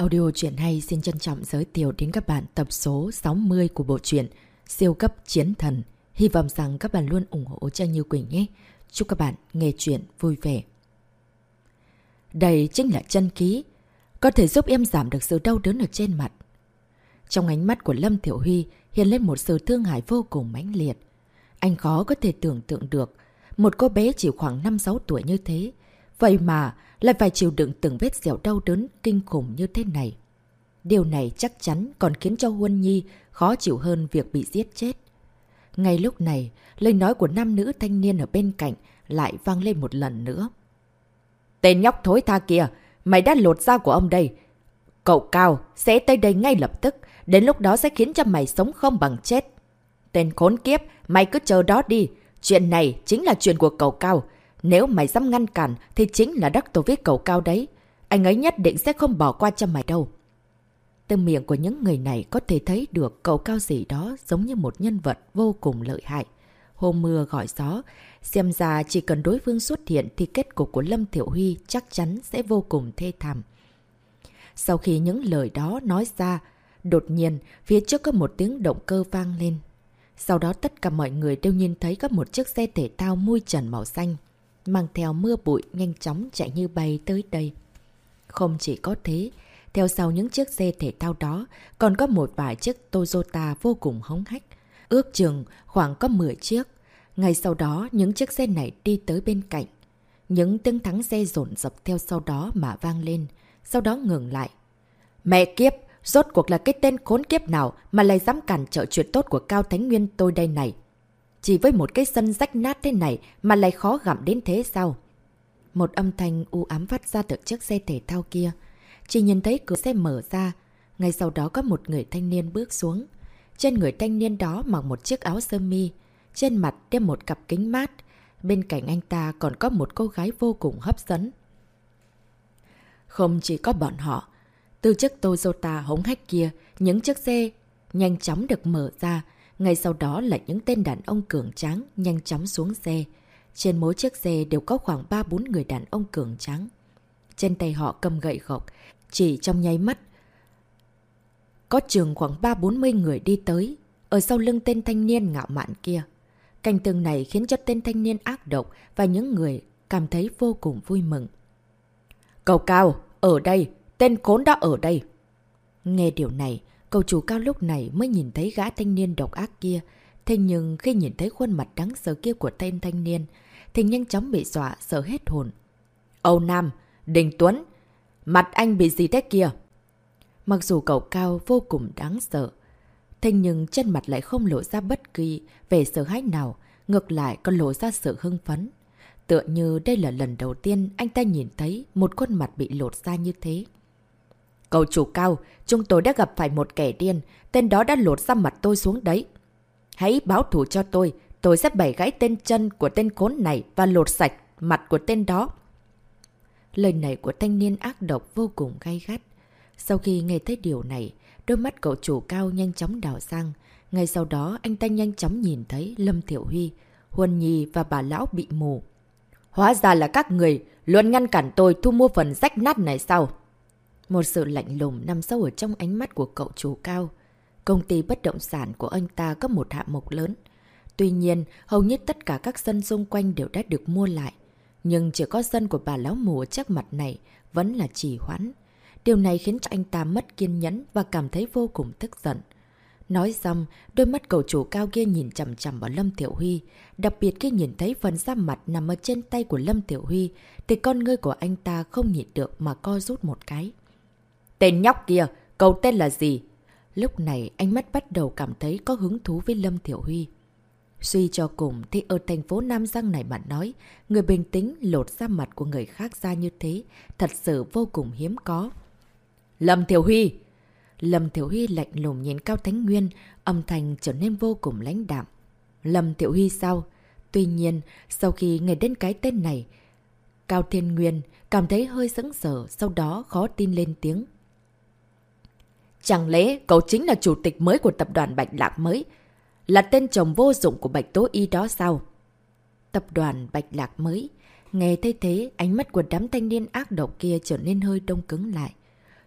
Audio truyện hay xin trân trọng giới thiệu đến các bạn tập số 60 của bộ truyện Siêu cấp chiến thần. Hy vọng rằng các bạn luôn ủng hộ cho Như Quỳnh nhé. Chúc các bạn nghe truyện vui vẻ. Đây chính là chân khí, có thể giúp em giảm được sự đau đớn ở trên mặt. Trong ánh mắt của Lâm Thiểu Huy hiện lên một sự thương hại vô cùng mãnh liệt. Anh khó có thể tưởng tượng được một cô bé chỉ khoảng 5-6 tuổi như thế. Vậy mà lại phải chịu đựng từng vết dẻo đau đớn kinh khủng như thế này. Điều này chắc chắn còn khiến cho Huân Nhi khó chịu hơn việc bị giết chết. Ngay lúc này, lời nói của nam nữ thanh niên ở bên cạnh lại vang lên một lần nữa. Tên nhóc thối tha kia, mày đã lột da của ông đây. Cậu Cao sẽ tới đây ngay lập tức, đến lúc đó sẽ khiến cho mày sống không bằng chết. Tên khốn kiếp, mày cứ chờ đó đi. Chuyện này chính là chuyện của cậu Cao. Nếu mày dám ngăn cản thì chính là đắc tổ viết cầu cao đấy. Anh ấy nhất định sẽ không bỏ qua cho mày đâu. Từ miệng của những người này có thể thấy được cậu cao gì đó giống như một nhân vật vô cùng lợi hại. Hôm mưa gọi gió, xem ra chỉ cần đối phương xuất hiện thì kết cục của Lâm Thiểu Huy chắc chắn sẽ vô cùng thê thảm. Sau khi những lời đó nói ra, đột nhiên phía trước có một tiếng động cơ vang lên. Sau đó tất cả mọi người đều nhìn thấy có một chiếc xe thể thao mui trần màu xanh mang theo mưa bụi nhanh chóng chạy như bay tới đây. Không chỉ có thế, theo sau những chiếc xe thể thao đó còn có một vài chiếc Toyota vô cùng hống hách. Ước chừng khoảng có 10 chiếc. Ngay sau đó những chiếc xe này đi tới bên cạnh. Những tiếng thắng xe rộn rập theo sau đó mà vang lên. Sau đó ngừng lại. Mẹ kiếp! Rốt cuộc là cái tên khốn kiếp nào mà lại dám cản trở chuyện tốt của Cao Thánh Nguyên tôi đây này? Chỉ với một cái sân rách nát thế này mà lại khó gặm đến thế sao? Một âm thanh u ám phát ra từ chiếc xe thể thao kia. Chỉ nhìn thấy cửa xe mở ra. Ngay sau đó có một người thanh niên bước xuống. Trên người thanh niên đó mặc một chiếc áo sơ mi. Trên mặt đeo một cặp kính mát. Bên cạnh anh ta còn có một cô gái vô cùng hấp dẫn. Không chỉ có bọn họ. Từ chiếc Toyota hống hách kia, những chiếc xe nhanh chóng được mở ra. Ngay sau đó là những tên đàn ông cường tráng nhanh chóng xuống xe. Trên mỗi chiếc xe đều có khoảng 3-4 người đàn ông cường tráng. Trên tay họ cầm gậy gộc, chỉ trong nháy mắt. Có trường khoảng 3-40 người đi tới, ở sau lưng tên thanh niên ngạo mạn kia. Cảnh tượng này khiến cho tên thanh niên ác độc và những người cảm thấy vô cùng vui mừng. Cầu cao, ở đây, tên khốn đã ở đây. Nghe điều này, Cầu chủ cao lúc này mới nhìn thấy gã thanh niên độc ác kia. Thế nhưng khi nhìn thấy khuôn mặt đáng sợ kia của tên thanh niên, thì nhanh chóng bị dọa, sợ hết hồn. Âu Nam, Đình Tuấn, mặt anh bị gì thế kia? Mặc dù cậu cao vô cùng đáng sợ, thế nhưng chân mặt lại không lộ ra bất kỳ vẻ sợ hãi nào, ngược lại còn lộ ra sự hưng phấn. Tựa như đây là lần đầu tiên anh ta nhìn thấy một khuôn mặt bị lột ra như thế. Cầu chủ cao, chúng tôi đã gặp phải một kẻ điên, tên đó đã lột ra mặt tôi xuống đấy. Hãy báo thủ cho tôi, tôi sẽ bẻ gãy tên chân của tên khốn này và lột sạch mặt của tên đó. Lời này của thanh niên ác độc vô cùng gay gắt. Sau khi nghe thấy điều này, đôi mắt cậu chủ cao nhanh chóng đảo sang. Ngay sau đó anh ta nhanh chóng nhìn thấy Lâm Thiểu Huy, Huân Nhi và bà lão bị mù. Hóa ra là các người luôn ngăn cản tôi thu mua phần rách nát này sao? Một sự lạnh lùng nằm sâu ở trong ánh mắt của cậu chủ cao. Công ty bất động sản của anh ta có một hạng mục lớn. Tuy nhiên, hầu như tất cả các sân xung quanh đều đã được mua lại. Nhưng chỉ có sân của bà lão mù chắc mặt này vẫn là trì hoãn. Điều này khiến cho anh ta mất kiên nhẫn và cảm thấy vô cùng tức giận. Nói xong, đôi mắt cầu chủ cao kia nhìn chầm chầm vào Lâm Tiểu Huy. Đặc biệt khi nhìn thấy phần da mặt nằm ở trên tay của Lâm Tiểu Huy, thì con ngươi của anh ta không nhịn được mà co rút một cái. Tên nhóc kia, cậu tên là gì? Lúc này ánh mắt bắt đầu cảm thấy có hứng thú với Lâm Thiểu Huy. Suy cho cùng thì ở thành phố Nam Giang này mà nói, người bình tĩnh lột ra mặt của người khác ra như thế, thật sự vô cùng hiếm có. Lâm Thiểu Huy! Lâm Thiểu Huy lạnh lùng nhìn Cao Thánh Nguyên, âm thanh trở nên vô cùng lãnh đạm. Lâm Thiểu Huy sao? Tuy nhiên, sau khi nghe đến cái tên này, Cao Thiên Nguyên cảm thấy hơi sững sờ, sau đó khó tin lên tiếng. Chẳng lẽ cậu chính là chủ tịch mới của tập đoàn Bạch Lạc mới? Là tên chồng vô dụng của Bạch Tố Y đó sao? Tập đoàn Bạch Lạc mới. Nghe thấy thế, ánh mắt của đám thanh niên ác độc kia trở nên hơi đông cứng lại.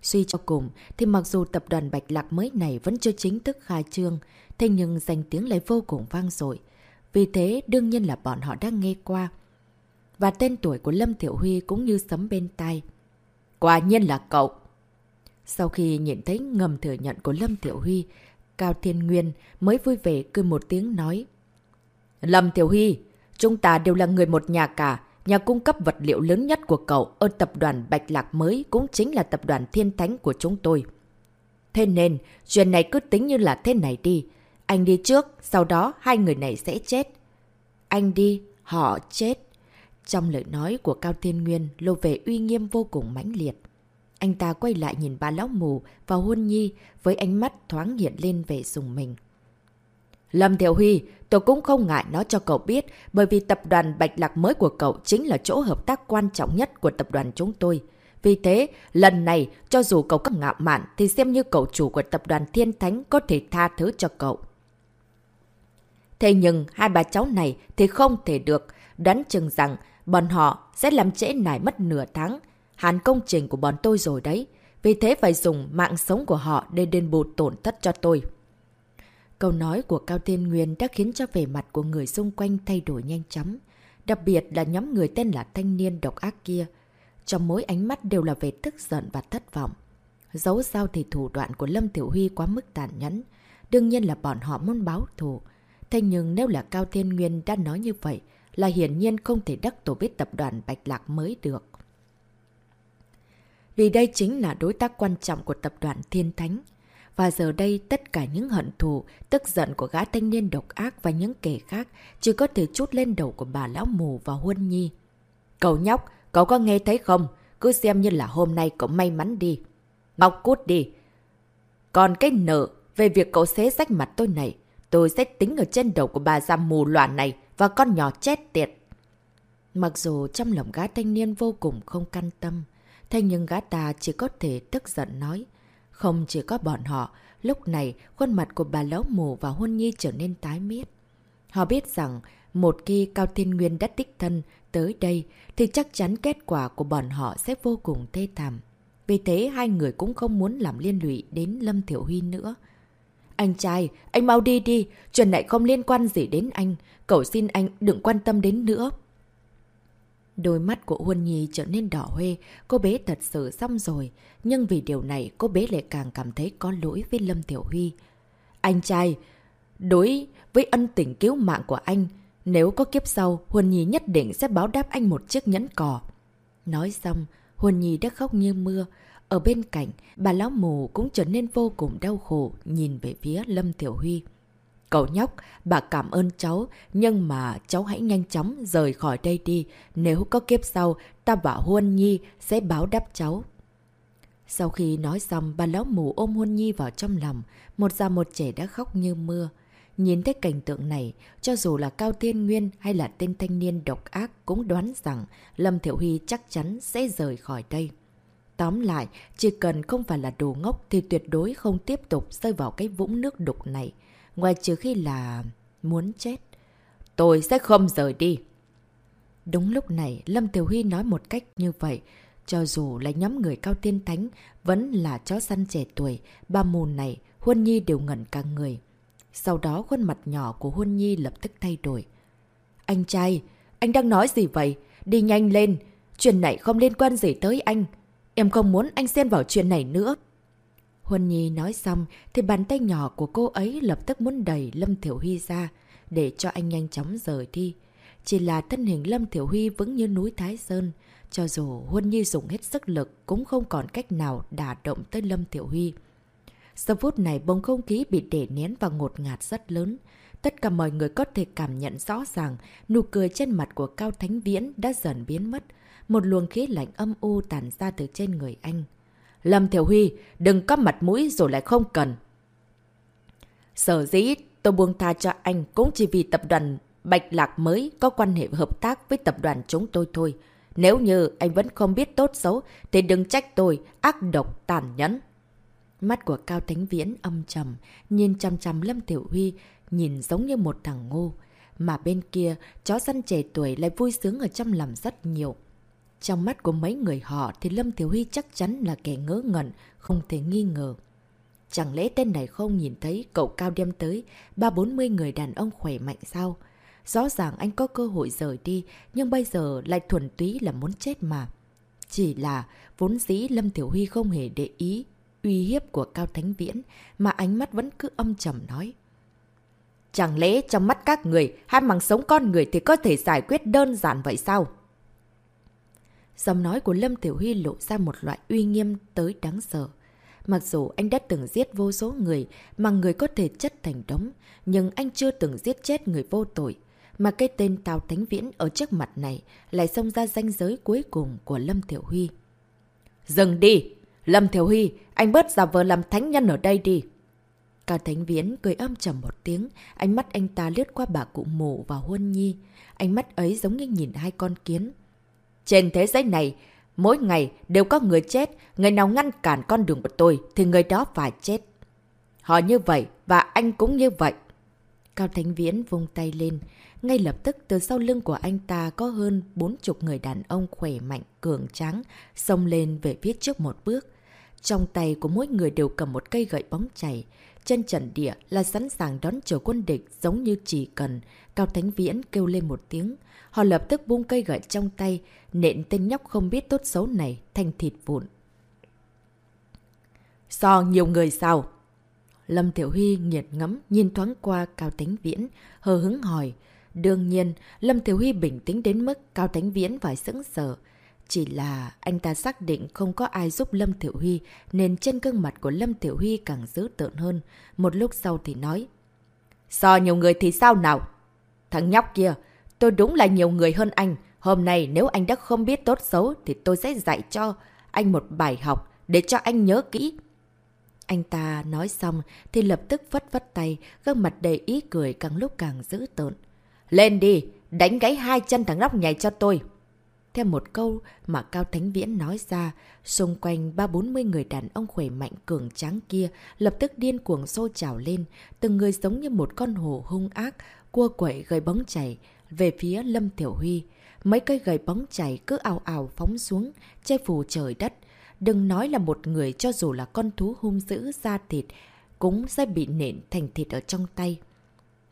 Suy cho cùng, thì mặc dù tập đoàn Bạch Lạc mới này vẫn chưa chính thức khai trương, thế nhưng danh tiếng lại vô cùng vang dội. Vì thế, đương nhiên là bọn họ đã nghe qua. Và tên tuổi của Lâm Tiểu Huy cũng như sấm bên tai. Quả nhiên là cậu! Sau khi nhìn thấy ngầm thừa nhận của Lâm Tiểu Huy, Cao Thiên Nguyên mới vui vẻ cười một tiếng nói. Lâm Tiểu Huy, chúng ta đều là người một nhà cả. Nhà cung cấp vật liệu lớn nhất của cậu ở tập đoàn Bạch Lạc mới cũng chính là tập đoàn Thiên Thánh của chúng tôi. Thế nên, chuyện này cứ tính như là thế này đi. Anh đi trước, sau đó hai người này sẽ chết. Anh đi, họ chết. Trong lời nói của Cao Thiên Nguyên lộ về uy nghiêm vô cùng mãnh liệt. Anh ta quay lại nhìn ba lão mù và Huân Nhi với ánh mắt thoáng hiện lên về dùng mình. Lâm Thiệu Huy, tôi cũng không ngại nói cho cậu biết bởi vì tập đoàn Bạch Lạc mới của cậu chính là chỗ hợp tác quan trọng nhất của tập đoàn chúng tôi. Vì thế, lần này, cho dù cậu có ngạo mạn thì xem như cậu chủ của tập đoàn Thiên Thánh có thể tha thứ cho cậu. Thế nhưng, hai bà cháu này thì không thể được, đoán chừng rằng bọn họ sẽ làm trễ nải mất nửa tháng. Hàn công trình của bọn tôi rồi đấy. Vì thế phải dùng mạng sống của họ để đền bù tổn thất cho tôi. Câu nói của Cao Thiên Nguyên đã khiến cho vẻ mặt của người xung quanh thay đổi nhanh chóng. Đặc biệt là nhóm người tên là thanh niên độc ác kia. Trong mỗi ánh mắt đều là vẻ tức giận và thất vọng. Dẫu sao thì thủ đoạn của Lâm Tiểu Huy quá mức tàn nhẫn. Đương nhiên là bọn họ muốn báo thù. Thế nhưng nếu là Cao Thiên Nguyên đã nói như vậy, là hiển nhiên không thể đắc tổ biết tập đoàn Bạch Lạc mới được. Vì đây chính là đối tác quan trọng của tập đoàn Thiên Thánh. Và giờ đây tất cả những hận thù, tức giận của gã thanh niên độc ác và những kẻ khác chỉ có thể chút lên đầu của bà lão mù và Huân Nhi. Cậu nhóc, cậu có nghe thấy không? Cứ xem như là hôm nay cậu may mắn đi. Ngọc cút đi. Còn cái nợ về việc cậu xé rách mặt tôi này, tôi sẽ tính ở trên đầu của bà già mù loạn này và con nhỏ chết tiệt. Mặc dù trong lòng gã thanh niên vô cùng không căn tâm, thế nhưng gã ta chỉ có thể tức giận nói. Không chỉ có bọn họ, lúc này khuôn mặt của bà lão mù và hôn nhi trở nên tái miết. Họ biết rằng một khi Cao Thiên Nguyên đã tích thân tới đây thì chắc chắn kết quả của bọn họ sẽ vô cùng thê thảm. Vì thế hai người cũng không muốn làm liên lụy đến Lâm Thiểu Huy nữa. Anh trai, anh mau đi đi, chuyện này không liên quan gì đến anh. Cậu xin anh đừng quan tâm đến nữa. Đôi mắt của Huân Nhi trở nên đỏ hoe, cô bé thật sự xong rồi. Nhưng vì điều này, cô bé lại càng cảm thấy có lỗi với Lâm Tiểu Huy. Anh trai, đối với ân tình cứu mạng của anh, nếu có kiếp sau, Huân Nhi nhất định sẽ báo đáp anh một chiếc nhẫn cỏ. Nói xong, Huân Nhi đã khóc như mưa. Ở bên cạnh, bà lão mù cũng trở nên vô cùng đau khổ nhìn về phía Lâm Tiểu Huy. Cậu nhóc, bà cảm ơn cháu, nhưng mà cháu hãy nhanh chóng rời khỏi đây đi. Nếu có kiếp sau, ta bảo Huân Nhi sẽ báo đáp cháu. Sau khi nói xong, bà lão mù ôm Huân Nhi vào trong lòng. Một già một trẻ đã khóc như mưa. Nhìn thấy cảnh tượng này, cho dù là Cao Thiên Nguyên hay là tên thanh niên độc ác cũng đoán rằng Lâm Thiểu Huy chắc chắn sẽ rời khỏi đây. Tóm lại, chỉ cần không phải là đồ ngốc thì tuyệt đối không tiếp tục rơi vào cái vũng nước đục này ngoài trừ khi là muốn chết. Tôi sẽ không rời đi. Đúng lúc này, Lâm Tiểu Huy nói một cách như vậy. Cho dù là nhóm người cao tiên thánh, vẫn là chó săn trẻ tuổi, ba mùn này, Huân Nhi đều ngẩn cả người. Sau đó khuôn mặt nhỏ của Huân Nhi lập tức thay đổi. Anh trai, anh đang nói gì vậy? Đi nhanh lên, chuyện này không liên quan gì tới anh. Em không muốn anh xen vào chuyện này nữa. Huân Nhi nói xong thì bàn tay nhỏ của cô ấy lập tức muốn đẩy Lâm Thiểu Huy ra để cho anh nhanh chóng rời đi. Chỉ là thân hình Lâm Thiểu Huy vững như núi Thái Sơn. Cho dù Huân Nhi dùng hết sức lực cũng không còn cách nào đả động tới Lâm Thiểu Huy. Sau phút này bông không khí bị để nén và ngột ngạt rất lớn. Tất cả mọi người có thể cảm nhận rõ ràng nụ cười trên mặt của Cao Thánh Viễn đã dần biến mất. Một luồng khí lạnh âm u tàn ra từ trên người anh. Lâm Thiểu Huy, đừng có mặt mũi rồi lại không cần. Sở dĩ tôi buông tha cho anh cũng chỉ vì tập đoàn Bạch Lạc mới có quan hệ hợp tác với tập đoàn chúng tôi thôi. Nếu như anh vẫn không biết tốt xấu thì đừng trách tôi ác độc tàn nhẫn. Mắt của Cao Thánh Viễn âm trầm, nhìn chăm chăm Lâm Tiểu Huy, nhìn giống như một thằng ngô. Mà bên kia, chó săn trẻ tuổi lại vui sướng ở trong lòng rất nhiều. Trong mắt của mấy người họ thì Lâm Thiếu Huy chắc chắn là kẻ ngớ ngẩn, không thể nghi ngờ. Chẳng lẽ tên này không nhìn thấy cậu cao đem tới ba bốn mươi người đàn ông khỏe mạnh sao? Rõ ràng anh có cơ hội rời đi, nhưng bây giờ lại thuần túy là muốn chết mà. Chỉ là vốn dĩ Lâm Tiểu Huy không hề để ý uy hiếp của Cao Thánh Viễn, mà ánh mắt vẫn cứ âm trầm nói. Chẳng lẽ trong mắt các người, hai mạng sống con người thì có thể giải quyết đơn giản vậy sao? Giọng nói của Lâm Tiểu Huy lộ ra một loại uy nghiêm tới đáng sợ. Mặc dù anh đã từng giết vô số người mà người có thể chất thành đống, nhưng anh chưa từng giết chết người vô tội. Mà cái tên Tào Thánh Viễn ở trước mặt này lại xông ra danh giới cuối cùng của Lâm Tiểu Huy. Dừng đi! Lâm Thiểu Huy, anh bớt giả vờ làm thánh nhân ở đây đi. Cao Thánh Viễn cười âm trầm một tiếng, ánh mắt anh ta lướt qua bà cụ mộ và Huân Nhi. Ánh mắt ấy giống như nhìn hai con kiến. Trên thế giới này, mỗi ngày đều có người chết, người nào ngăn cản con đường của tôi thì người đó phải chết. Họ như vậy và anh cũng như vậy. Cao Thánh Viễn vung tay lên. Ngay lập tức từ sau lưng của anh ta có hơn bốn chục người đàn ông khỏe mạnh, cường tráng, xông lên về phía trước một bước. Trong tay của mỗi người đều cầm một cây gậy bóng chảy. Chân trần địa là sẵn sàng đón chờ quân địch giống như chỉ cần. Cao Thánh Viễn kêu lên một tiếng. Họ lập tức buông cây gậy trong tay, nện tên nhóc không biết tốt xấu này thành thịt vụn. So nhiều người sao? Lâm Tiểu Huy nghiệt ngắm, nhìn thoáng qua Cao Thánh Viễn, hờ hứng hỏi. Đương nhiên, Lâm Tiểu Huy bình tĩnh đến mức Cao Thánh Viễn phải sững sờ. Chỉ là anh ta xác định không có ai giúp Lâm Tiểu Huy nên trên gương mặt của Lâm Tiểu Huy càng dữ tợn hơn. Một lúc sau thì nói. So nhiều người thì sao nào? Thằng nhóc kia, tôi đúng là nhiều người hơn anh. Hôm nay nếu anh đã không biết tốt xấu thì tôi sẽ dạy cho anh một bài học để cho anh nhớ kỹ. Anh ta nói xong thì lập tức vất vất tay, gương mặt đầy ý cười càng lúc càng dữ tợn. Lên đi, đánh gãy hai chân thằng nhóc nhảy cho tôi. Theo một câu mà Cao Thánh Viễn nói ra, xung quanh ba bốn mươi người đàn ông khỏe mạnh cường tráng kia lập tức điên cuồng xô trào lên, từng người giống như một con hổ hung ác, cua quậy gây bóng chảy về phía Lâm Tiểu Huy. Mấy cây gầy bóng chảy cứ ào ào phóng xuống, che phủ trời đất. Đừng nói là một người cho dù là con thú hung dữ da thịt, cũng sẽ bị nện thành thịt ở trong tay.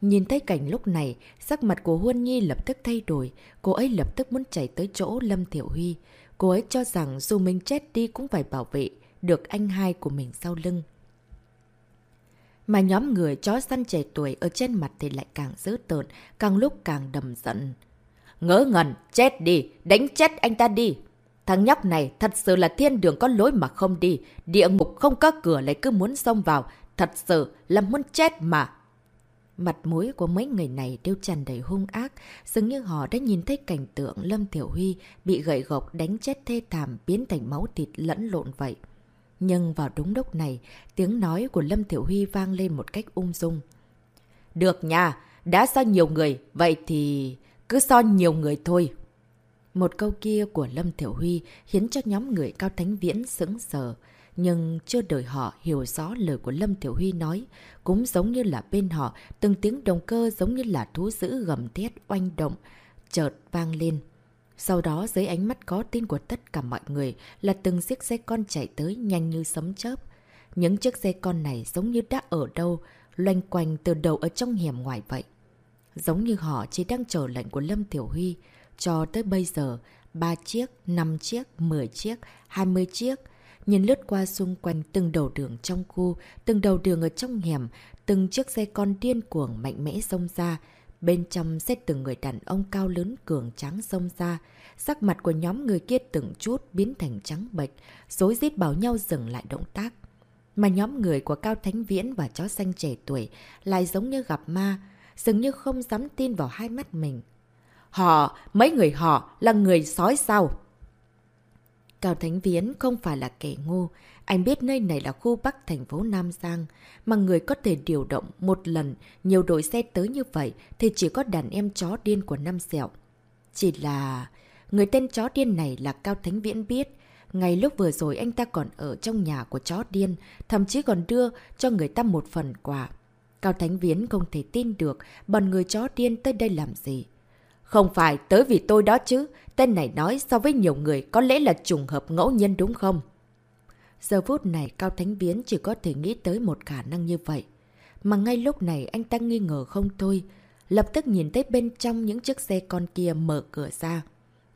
Nhìn thấy cảnh lúc này, sắc mặt của Huân Nhi lập tức thay đổi. Cô ấy lập tức muốn chạy tới chỗ Lâm Thiểu Huy. Cô ấy cho rằng dù mình chết đi cũng phải bảo vệ được anh hai của mình sau lưng. Mà nhóm người chó săn trẻ tuổi ở trên mặt thì lại càng dữ tợn, càng lúc càng đầm giận. Ngỡ ngẩn, chết đi, đánh chết anh ta đi. Thằng nhóc này thật sự là thiên đường có lối mà không đi, địa ngục không có cửa lại cứ muốn xông vào, thật sự là muốn chết mà. Mặt mũi của mấy người này đều tràn đầy hung ác, dường như họ đã nhìn thấy cảnh tượng Lâm Tiểu Huy bị gậy gộc đánh chết thê thảm biến thành máu thịt lẫn lộn vậy. Nhưng vào đúng lúc này, tiếng nói của Lâm Tiểu Huy vang lên một cách ung dung. Được nha, đã so nhiều người, vậy thì cứ so nhiều người thôi. Một câu kia của Lâm Tiểu Huy khiến cho nhóm người Cao Thánh Viễn sững sờ. Nhưng chưa đợi họ hiểu rõ lời của Lâm Tiểu Huy nói, cũng giống như là bên họ, từng tiếng động cơ giống như là thú dữ gầm thét oanh động, chợt vang lên. Sau đó dưới ánh mắt có tin của tất cả mọi người là từng chiếc xe con chạy tới nhanh như sấm chớp. Những chiếc xe con này giống như đã ở đâu, loanh quanh từ đầu ở trong hiểm ngoài vậy. Giống như họ chỉ đang chờ lệnh của Lâm Tiểu Huy. Cho tới bây giờ, 3 chiếc, 5 chiếc, 10 chiếc, 20 chiếc, nhìn lướt qua xung quanh từng đầu đường trong khu, từng đầu đường ở trong hẻm, từng chiếc xe con điên cuồng mạnh mẽ xông ra. Bên trong xét từng người đàn ông cao lớn cường trắng xông ra. Sắc mặt của nhóm người kia từng chút biến thành trắng bệch, dối rít bảo nhau dừng lại động tác. Mà nhóm người của Cao Thánh Viễn và chó xanh trẻ tuổi lại giống như gặp ma, dường như không dám tin vào hai mắt mình. Họ, mấy người họ là người sói sao? Cao Thánh Viễn không phải là kẻ ngu. Anh biết nơi này là khu Bắc thành phố Nam Giang. Mà người có thể điều động một lần nhiều đội xe tới như vậy thì chỉ có đàn em chó điên của Năm Sẹo. Chỉ là... Người tên chó điên này là Cao Thánh Viễn biết. Ngay lúc vừa rồi anh ta còn ở trong nhà của chó điên, thậm chí còn đưa cho người ta một phần quà. Cao Thánh Viễn không thể tin được bọn người chó điên tới đây làm gì. Không phải, tới vì tôi đó chứ. Tên này nói so với nhiều người có lẽ là trùng hợp ngẫu nhiên đúng không? Giờ phút này Cao Thánh Viễn chỉ có thể nghĩ tới một khả năng như vậy. Mà ngay lúc này anh ta nghi ngờ không thôi. Lập tức nhìn thấy bên trong những chiếc xe con kia mở cửa ra.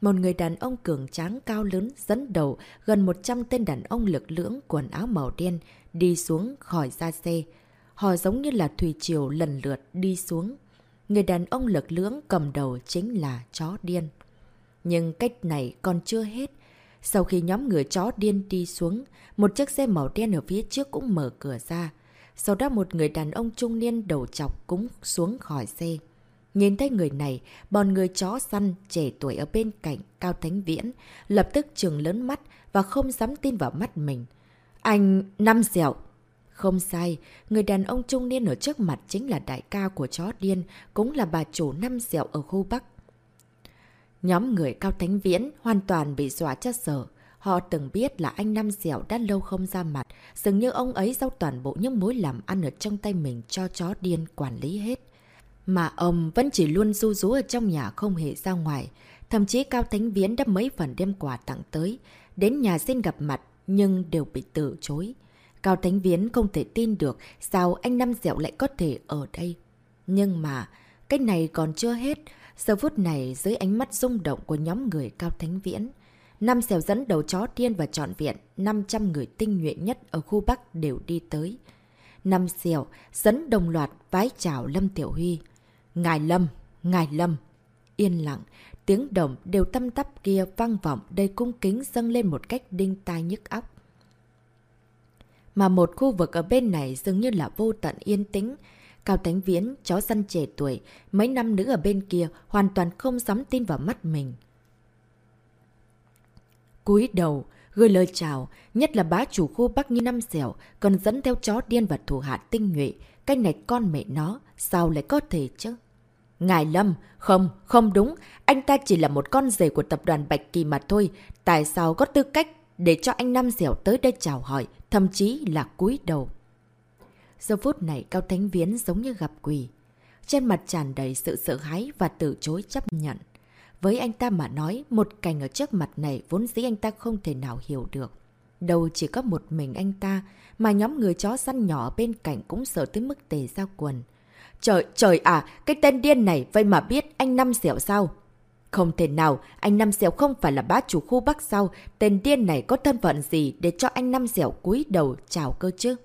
Một người đàn ông cường tráng cao lớn dẫn đầu gần 100 tên đàn ông lực lưỡng quần áo màu đen đi xuống khỏi ra xe. Họ giống như là thủy triều lần lượt đi xuống. Người đàn ông lực lưỡng cầm đầu chính là chó điên. Nhưng cách này còn chưa hết. Sau khi nhóm người chó điên đi xuống, một chiếc xe màu đen ở phía trước cũng mở cửa ra. Sau đó một người đàn ông trung niên đầu chọc cũng xuống khỏi xe. Nhìn thấy người này, bọn người chó săn trẻ tuổi ở bên cạnh Cao Thánh Viễn lập tức trừng lớn mắt và không dám tin vào mắt mình. Anh năm dẻo. Không sai, người đàn ông trung niên ở trước mặt chính là đại ca của chó điên, cũng là bà chủ năm dẻo ở khu Bắc. Nhóm người Cao Thánh Viễn hoàn toàn bị dọa cho sợ. Họ từng biết là anh Năm Dẻo đã lâu không ra mặt, dường như ông ấy giao toàn bộ những mối làm ăn ở trong tay mình cho chó điên quản lý hết. Mà ông vẫn chỉ luôn du rú ở trong nhà không hề ra ngoài. Thậm chí Cao Thánh Viễn đã mấy phần đem quà tặng tới. Đến nhà xin gặp mặt nhưng đều bị từ chối. Cao Thánh Viễn không thể tin được sao anh Năm Dẻo lại có thể ở đây. Nhưng mà, cái này còn chưa hết. Giờ phút này dưới ánh mắt rung động của nhóm người Cao Thánh Viễn. Năm Dẻo dẫn đầu chó tiên và trọn viện 500 người tinh nhuệ nhất ở khu Bắc đều đi tới. Năm Dẻo dẫn đồng loạt vái chào Lâm Tiểu Huy. Ngài Lâm, Ngài Lâm. Yên lặng, tiếng đồng đều tâm tắp kia vang vọng đầy cung kính dâng lên một cách đinh tai nhức óc. Mà một khu vực ở bên này dường như là vô tận yên tĩnh. Cao Thánh Viễn, chó săn trẻ tuổi, mấy năm nữ ở bên kia hoàn toàn không dám tin vào mắt mình. cúi đầu, gửi lời chào, nhất là bá chủ khu Bắc như năm xẻo, còn dẫn theo chó điên và thủ hạ tinh nhuệ. Cái này con mẹ nó, sao lại có thể chứ? Ngài Lâm, không, không đúng, anh ta chỉ là một con rể của tập đoàn Bạch Kỳ mà thôi, tại sao có tư cách để cho anh Nam Dẻo tới đây chào hỏi, thậm chí là cúi đầu. Giờ phút này Cao Thánh Viễn giống như gặp quỷ. Trên mặt tràn đầy sự sợ hãi và từ chối chấp nhận. Với anh ta mà nói, một cảnh ở trước mặt này vốn dĩ anh ta không thể nào hiểu được. Đâu chỉ có một mình anh ta, mà nhóm người chó săn nhỏ bên cạnh cũng sợ tới mức tề ra quần. Trời, trời à, cái tên điên này vậy mà biết anh Năm Dẻo sao? Không thể nào, anh Năm Dẻo không phải là bá chủ khu Bắc sau Tên điên này có thân phận gì để cho anh Năm Dẻo cúi đầu chào cơ chứ?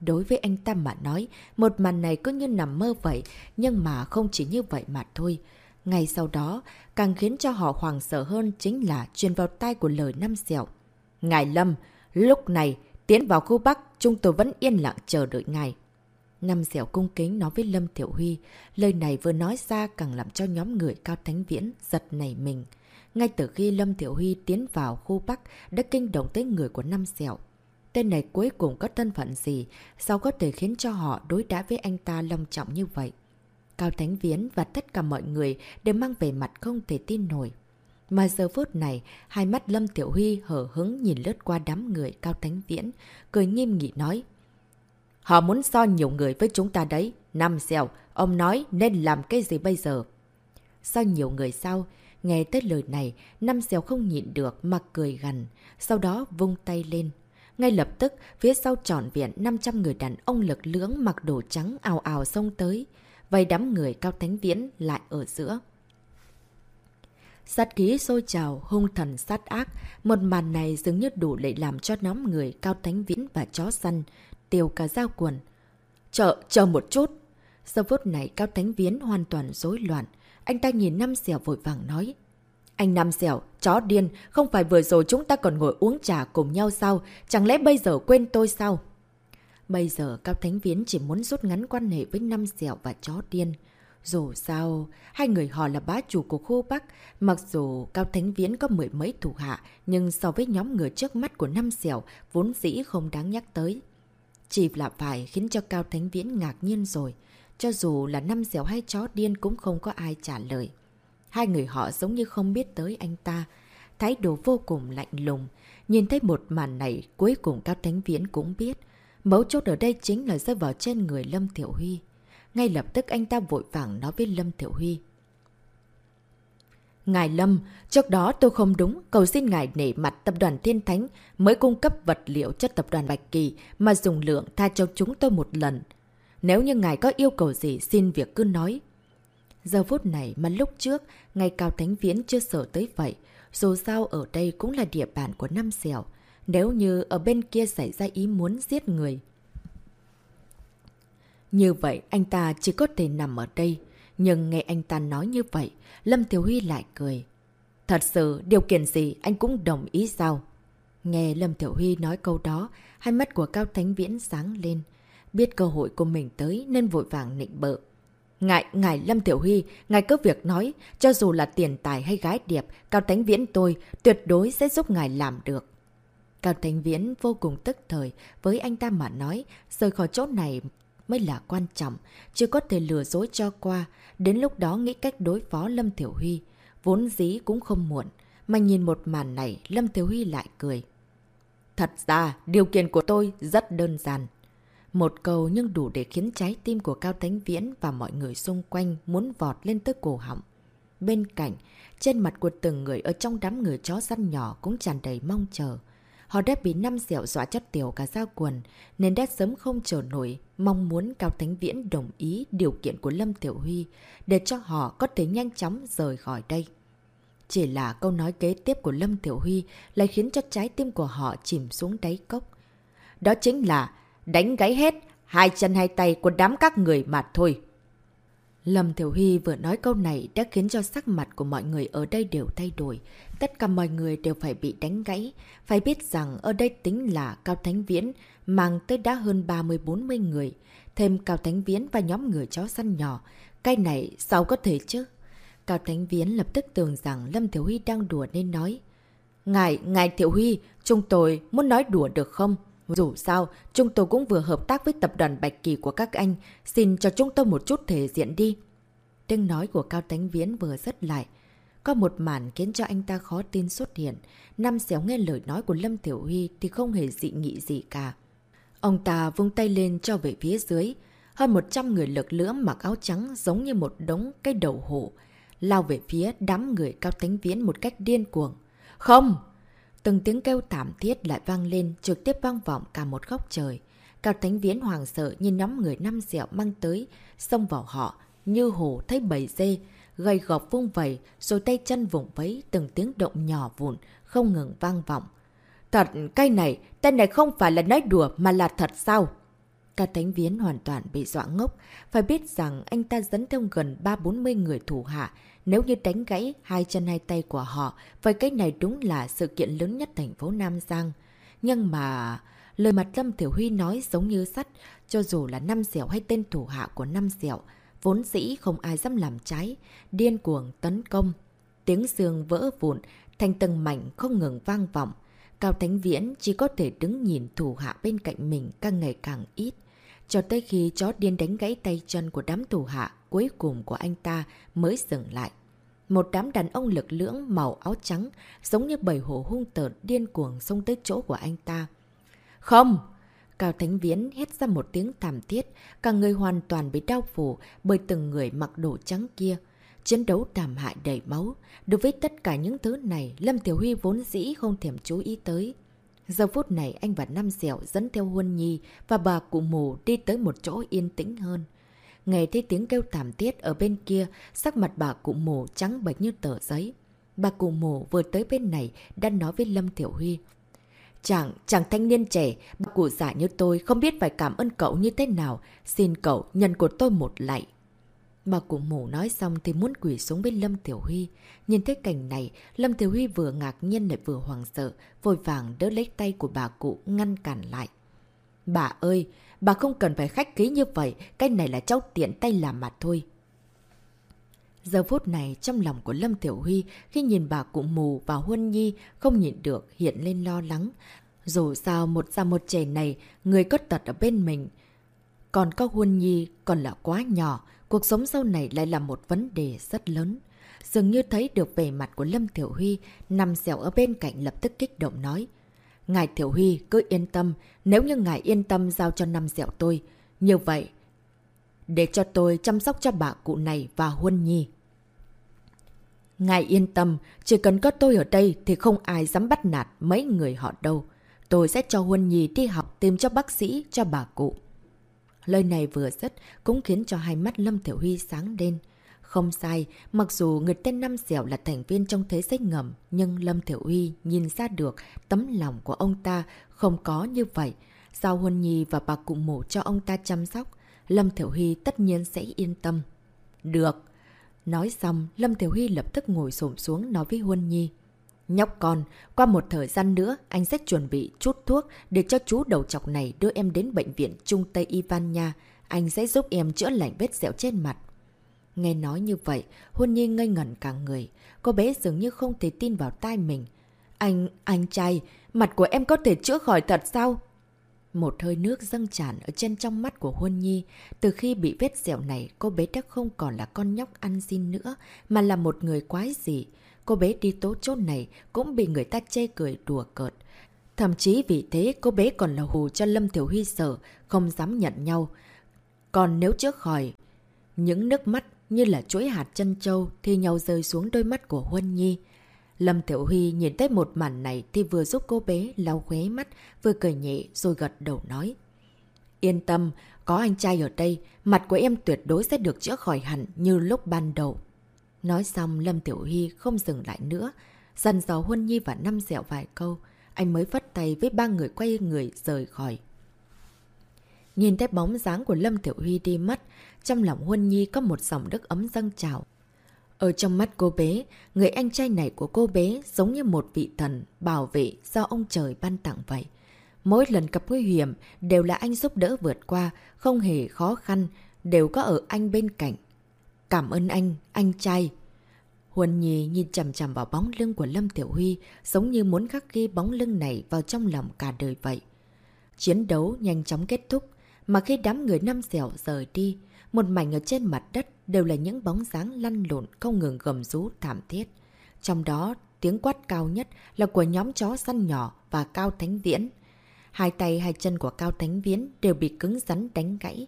Đối với anh ta mà nói, một màn này cứ như nằm mơ vậy, nhưng mà không chỉ như vậy mà thôi. Ngay sau đó, càng khiến cho họ hoàng sợ hơn chính là truyền vào tay của lời Năm Dẻo. Ngài Lâm, lúc này, tiến vào khu Bắc, chúng tôi vẫn yên lặng chờ đợi ngài. Năm dẻo cung kính nói với Lâm Tiểu Huy, lời này vừa nói ra càng làm cho nhóm người Cao Thánh Viễn giật nảy mình. Ngay từ khi Lâm Tiểu Huy tiến vào khu Bắc đã kinh động tới người của Năm dẻo. Tên này cuối cùng có thân phận gì, sao có thể khiến cho họ đối đãi với anh ta long trọng như vậy? Cao Thánh Viễn và tất cả mọi người đều mang về mặt không thể tin nổi. Mà giờ phút này, hai mắt Lâm Tiểu Huy hở hứng nhìn lướt qua đám người Cao Thánh Viễn, cười nghiêm nghị nói. Họ muốn so nhiều người với chúng ta đấy. Năm xèo, ông nói nên làm cái gì bây giờ? So nhiều người sao? Nghe tới lời này, năm xèo không nhịn được mà cười gần, sau đó vung tay lên. Ngay lập tức, phía sau tròn viện 500 người đàn ông lực lưỡng mặc đồ trắng ào ào xông tới. Vây đám người cao thánh viễn lại ở giữa. Sát khí sôi trào, hung thần sát ác. Một màn này dường như đủ để làm cho nhóm người cao thánh viễn và chó săn tiêu cả dao quần. Chờ, chờ một chút. Sau phút này Cao Thánh Viễn hoàn toàn rối loạn. Anh ta nhìn Năm sẻo vội vàng nói. Anh Năm sẻo chó điên, không phải vừa rồi chúng ta còn ngồi uống trà cùng nhau sao? Chẳng lẽ bây giờ quên tôi sao? Bây giờ Cao Thánh Viễn chỉ muốn rút ngắn quan hệ với Năm sẻo và chó điên. Dù sao, hai người họ là bá chủ của khu Bắc. Mặc dù Cao Thánh Viễn có mười mấy thủ hạ, nhưng so với nhóm người trước mắt của Năm Xẻo vốn dĩ không đáng nhắc tới. Chỉ là phải khiến cho Cao Thánh Viễn ngạc nhiên rồi. Cho dù là năm dẻo hay chó điên cũng không có ai trả lời. Hai người họ giống như không biết tới anh ta. Thái độ vô cùng lạnh lùng. Nhìn thấy một màn này, cuối cùng Cao Thánh Viễn cũng biết. Mấu chốt ở đây chính là rơi vào trên người Lâm Tiểu Huy. Ngay lập tức anh ta vội vàng nói với Lâm Tiểu Huy. Ngài Lâm, trước đó tôi không đúng, cầu xin ngài nể mặt tập đoàn Thiên Thánh mới cung cấp vật liệu cho tập đoàn Bạch Kỳ mà dùng lượng tha cho chúng tôi một lần. Nếu như ngài có yêu cầu gì xin việc cứ nói. Giờ phút này mà lúc trước, ngày Cao Thánh Viễn chưa sở tới vậy. Dù sao ở đây cũng là địa bàn của năm xẻo. Nếu như ở bên kia xảy ra ý muốn giết người. Như vậy anh ta chỉ có thể nằm ở đây. Nhưng nghe anh ta nói như vậy, Lâm Thiếu Huy lại cười. Thật sự, điều kiện gì anh cũng đồng ý sao? Nghe Lâm Tiểu Huy nói câu đó, hai mắt của Cao Thánh Viễn sáng lên. Biết cơ hội của mình tới nên vội vàng nịnh bợ. Ngại, ngài Lâm Tiểu Huy, ngài cứ việc nói, cho dù là tiền tài hay gái điệp, Cao Thánh Viễn tôi tuyệt đối sẽ giúp ngài làm được. Cao Thánh Viễn vô cùng tức thời, với anh ta mà nói, rời khỏi chỗ này mới là quan trọng, chưa có thể lừa dối cho qua, đến lúc đó nghĩ cách đối phó Lâm Tiểu Huy. Vốn dĩ cũng không muộn, mà nhìn một màn này, Lâm Tiểu Huy lại cười. Thật ra, điều kiện của tôi rất đơn giản. Một câu nhưng đủ để khiến trái tim của Cao Thánh Viễn và mọi người xung quanh muốn vọt lên tới cổ họng. Bên cạnh, trên mặt của từng người ở trong đám người chó săn nhỏ cũng tràn đầy mong chờ. Họ đã bị năm dẻo dọa chất tiểu cả giao quần, nên đã sớm không chờ nổi, mong muốn Cao Thánh Viễn đồng ý điều kiện của Lâm Tiểu Huy, để cho họ có thể nhanh chóng rời khỏi đây. Chỉ là câu nói kế tiếp của Lâm Tiểu Huy lại khiến cho trái tim của họ chìm xuống đáy cốc. Đó chính là đánh gáy hết, hai chân hai tay của đám các người mà thôi. Lâm Thiểu Huy vừa nói câu này đã khiến cho sắc mặt của mọi người ở đây đều thay đổi. Tất cả mọi người đều phải bị đánh gãy. Phải biết rằng ở đây tính là Cao Thánh Viễn, mang tới đã hơn 30-40 người. Thêm Cao Thánh Viễn và nhóm người chó săn nhỏ. Cái này sao có thể chứ? Cao Thánh Viễn lập tức tưởng rằng Lâm Thiểu Huy đang đùa nên nói. Ngài, Ngài Thiểu Huy, chúng tôi muốn nói đùa được không? Dù sao, chúng tôi cũng vừa hợp tác với tập đoàn Bạch Kỳ của các anh. Xin cho chúng tôi một chút thể diện đi. Tiếng nói của Cao thánh Viễn vừa rất lại. Có một màn khiến cho anh ta khó tin xuất hiện. Năm xéo nghe lời nói của Lâm Tiểu Huy thì không hề dị nghị gì cả. Ông ta vung tay lên cho về phía dưới. Hơn 100 người lực lưỡng mặc áo trắng giống như một đống cây đầu hổ. Lao về phía đám người Cao Tánh Viễn một cách điên cuồng. Không! Từng tiếng kêu thảm thiết lại vang lên, trực tiếp vang vọng cả một góc trời. Cao Thánh Viễn hoàng sợ nhìn nhóm người năm dẹo mang tới, xông vào họ, như hổ thấy bầy dê, gầy gọc vung vầy, rồi tay chân vùng vấy từng tiếng động nhỏ vụn, không ngừng vang vọng. Thật, cái này, tên này không phải là nói đùa mà là thật sao? ca Thánh viến hoàn toàn bị dọa ngốc, phải biết rằng anh ta dẫn theo gần 3-40 người thủ hạ, nếu như đánh gãy hai chân hai tay của họ, vậy cái này đúng là sự kiện lớn nhất thành phố Nam Giang. Nhưng mà... Lời mặt Lâm Thiểu Huy nói giống như sắt, cho dù là năm dẻo hay tên thủ hạ của năm dẻo, vốn dĩ không ai dám làm trái, điên cuồng tấn công. Tiếng xương vỡ vụn, thành từng mảnh không ngừng vang vọng. Cao Thánh Viễn chỉ có thể đứng nhìn thủ hạ bên cạnh mình càng ngày càng ít. Cho tới khi chó điên đánh gãy tay chân của đám thủ hạ cuối cùng của anh ta mới dừng lại. Một đám đàn ông lực lưỡng màu áo trắng giống như bầy hổ hung tợn điên cuồng xông tới chỗ của anh ta. Không! Cao Thánh Viễn hét ra một tiếng thảm thiết, cả người hoàn toàn bị đau phủ bởi từng người mặc đồ trắng kia. Chiến đấu thảm hại đầy máu. Đối với tất cả những thứ này, Lâm Tiểu Huy vốn dĩ không thèm chú ý tới. Giờ phút này anh và Nam Dẻo dẫn theo Huân Nhi và bà cụ mù đi tới một chỗ yên tĩnh hơn. Nghe thấy tiếng kêu thảm thiết ở bên kia, sắc mặt bà cụ mù trắng bệch như tờ giấy. Bà cụ mù vừa tới bên này đã nói với Lâm Tiểu Huy. Chẳng, chẳng thanh niên trẻ, bà cụ già như tôi không biết phải cảm ơn cậu như thế nào. Xin cậu nhận của tôi một lạy. Bà cụ mù nói xong thì muốn quỷ xuống bên Lâm Tiểu Huy. Nhìn thấy cảnh này, Lâm Tiểu Huy vừa ngạc nhiên lại vừa hoàng sợ, vội vàng đỡ lấy tay của bà cụ ngăn cản lại. Bà ơi, bà không cần phải khách ký như vậy, cái này là cháu tiện tay làm mặt thôi. Giờ phút này trong lòng của Lâm Tiểu Huy khi nhìn bà cụ mù và Huân Nhi không nhìn được hiện lên lo lắng. Dù sao một già một trẻ này, người có tật ở bên mình. Còn có Huân Nhi còn là quá nhỏ, cuộc sống sau này lại là một vấn đề rất lớn. Dường như thấy được vẻ mặt của Lâm Tiểu Huy, nằm xẻo ở bên cạnh lập tức kích động nói. Ngài Tiểu Huy cứ yên tâm, nếu như ngài yên tâm giao cho năm dẻo tôi. Như vậy, để cho tôi chăm sóc cho bà cụ này và Huân Nhi. Ngài yên tâm, chỉ cần có tôi ở đây thì không ai dám bắt nạt mấy người họ đâu. Tôi sẽ cho Huân Nhi đi học tìm cho bác sĩ, cho bà cụ. Lời này vừa dứt cũng khiến cho hai mắt Lâm Thiểu Huy sáng lên. Không sai, mặc dù người tên Năm Dẻo là thành viên trong thế giới ngầm, nhưng Lâm Thiểu Huy nhìn ra được tấm lòng của ông ta không có như vậy. Giao Huân Nhi và bà cụ mổ cho ông ta chăm sóc, Lâm Thiểu Huy tất nhiên sẽ yên tâm. Được. Nói xong, Lâm Thiểu Huy lập tức ngồi xổm xuống nói với Huân Nhi. Nhóc con, qua một thời gian nữa, anh sẽ chuẩn bị chút thuốc để cho chú đầu chọc này đưa em đến bệnh viện Trung Tây Ivan nha. Anh sẽ giúp em chữa lành vết sẹo trên mặt. Nghe nói như vậy, Huân Nhi ngây ngẩn cả người. Cô bé dường như không thể tin vào tai mình. Anh, anh trai, mặt của em có thể chữa khỏi thật sao? Một hơi nước dâng tràn ở trên trong mắt của Huân Nhi. Từ khi bị vết dẻo này, cô bé đã không còn là con nhóc ăn xin nữa, mà là một người quái gì. Cô bé đi tố chốt này cũng bị người ta chê cười đùa cợt. Thậm chí vì thế cô bé còn là hù cho Lâm Thiểu Huy sợ, không dám nhận nhau. Còn nếu trước khỏi, những nước mắt như là chuỗi hạt chân châu thì nhau rơi xuống đôi mắt của Huân Nhi. Lâm Tiểu Huy nhìn thấy một màn này thì vừa giúp cô bé lau khóe mắt, vừa cười nhẹ rồi gật đầu nói. Yên tâm, có anh trai ở đây, mặt của em tuyệt đối sẽ được chữa khỏi hẳn như lúc ban đầu. Nói xong Lâm Tiểu Huy không dừng lại nữa, dần dò Huân Nhi và năm dẹo vài câu, anh mới vất tay với ba người quay người rời khỏi. Nhìn thấy bóng dáng của Lâm Tiểu Huy đi mất, trong lòng Huân Nhi có một dòng nước ấm dâng trào. Ở trong mắt cô bé, người anh trai này của cô bé giống như một vị thần bảo vệ do ông trời ban tặng vậy. Mỗi lần gặp nguy hiểm đều là anh giúp đỡ vượt qua, không hề khó khăn, đều có ở anh bên cạnh. Cảm ơn anh, anh trai. Huân Nhi nhìn chầm chầm vào bóng lưng của Lâm Tiểu Huy, giống như muốn khắc ghi bóng lưng này vào trong lòng cả đời vậy. Chiến đấu nhanh chóng kết thúc, mà khi đám người năm dẻo rời đi, một mảnh ở trên mặt đất đều là những bóng dáng lăn lộn không ngừng gầm rú thảm thiết. Trong đó, tiếng quát cao nhất là của nhóm chó săn nhỏ và Cao Thánh Viễn. Hai tay hai chân của Cao Thánh Viễn đều bị cứng rắn đánh gãy.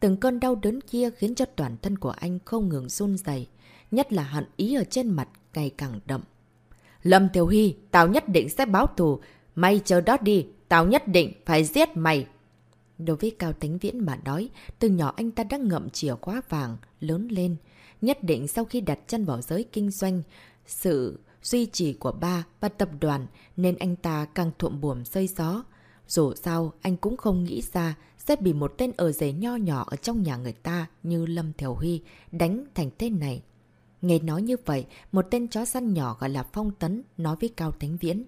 Từng cơn đau đớn kia khiến cho toàn thân của anh không ngừng run dày, nhất là hận ý ở trên mặt ngày càng đậm. Lâm Tiểu Hy, tao nhất định sẽ báo thù. Mày chờ đó đi, tao nhất định phải giết mày. Đối với Cao Tánh Viễn mà nói, từ nhỏ anh ta đã ngậm chìa khóa vàng, lớn lên. Nhất định sau khi đặt chân vào giới kinh doanh, sự duy trì của ba và tập đoàn nên anh ta càng thuộm buồm xây gió. Dù sao, anh cũng không nghĩ ra sẽ bị một tên ở giấy nho nhỏ ở trong nhà người ta như Lâm Thiểu Huy đánh thành tên này. Nghe nói như vậy, một tên chó săn nhỏ gọi là Phong Tấn nói với Cao Thánh Viễn.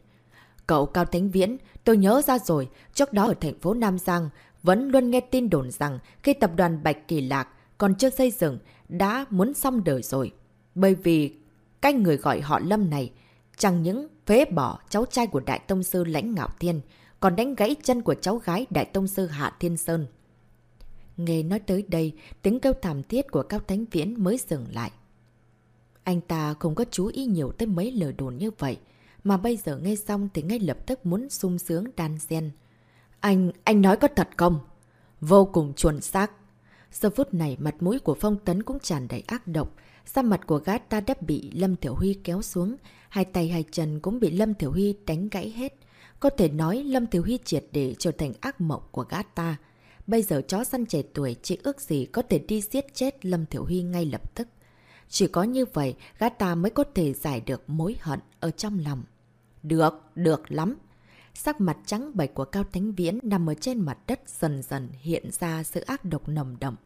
Cậu Cao Thánh Viễn, tôi nhớ ra rồi, trước đó ở thành phố Nam Giang, vẫn luôn nghe tin đồn rằng khi tập đoàn Bạch Kỳ Lạc còn chưa xây dựng đã muốn xong đời rồi. Bởi vì cái người gọi họ Lâm này chẳng những phế bỏ cháu trai của Đại Tông Sư Lãnh Ngạo Thiên, còn đánh gãy chân của cháu gái Đại Tông Sư Hạ Thiên Sơn. Nghe nói tới đây, tiếng kêu thảm thiết của Cao Thánh Viễn mới dừng lại. Anh ta không có chú ý nhiều tới mấy lời đồn như vậy, mà bây giờ nghe xong thì ngay lập tức muốn sung sướng đan xen. Anh, anh nói có thật không? Vô cùng chuẩn xác. Giờ phút này mặt mũi của Phong Tấn cũng tràn đầy ác độc. Sa mặt của gã ta đã bị Lâm Thiểu Huy kéo xuống. Hai tay hai chân cũng bị Lâm Thiểu Huy đánh gãy hết. Có thể nói Lâm Thiểu Huy triệt để trở thành ác mộng của gã ta. Bây giờ chó săn trẻ tuổi chỉ ước gì có thể đi giết chết Lâm Thiểu Huy ngay lập tức. Chỉ có như vậy, gã ta mới có thể giải được mối hận ở trong lòng. Được, được lắm. Sắc mặt trắng bệch của Cao Thánh Viễn nằm ở trên mặt đất dần dần hiện ra sự ác độc nồng đậm.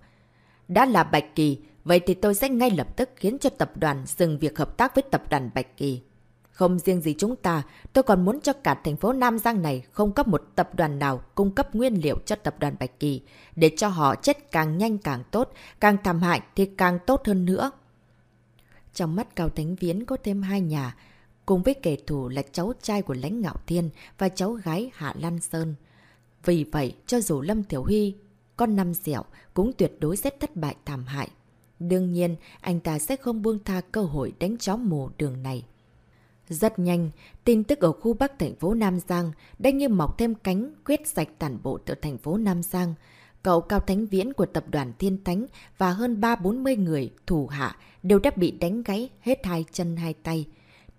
Đã là Bạch Kỳ, vậy thì tôi sẽ ngay lập tức khiến cho tập đoàn dừng việc hợp tác với tập đoàn Bạch Kỳ. Không riêng gì chúng ta, tôi còn muốn cho cả thành phố Nam Giang này không cấp một tập đoàn nào cung cấp nguyên liệu cho tập đoàn Bạch Kỳ, để cho họ chết càng nhanh càng tốt, càng thảm hại thì càng tốt hơn nữa. Trong mắt Cao Thánh Viễn có thêm hai nhà, cùng với kẻ thù là cháu trai của lãnh ngạo thiên và cháu gái Hạ Lan Sơn. Vì vậy, cho dù Lâm Tiểu Huy, con năm dẻo, cũng tuyệt đối sẽ thất bại thảm hại. Đương nhiên, anh ta sẽ không buông tha cơ hội đánh chó mù đường này. Rất nhanh, tin tức ở khu Bắc thành phố Nam Giang đã như mọc thêm cánh quyết sạch tản bộ từ thành phố Nam Giang. cậu Cao Thánh Viễn của tập đoàn Thiên Thánh và hơn 3-40 người thủ hạ đều đã bị đánh gáy hết hai chân hai tay.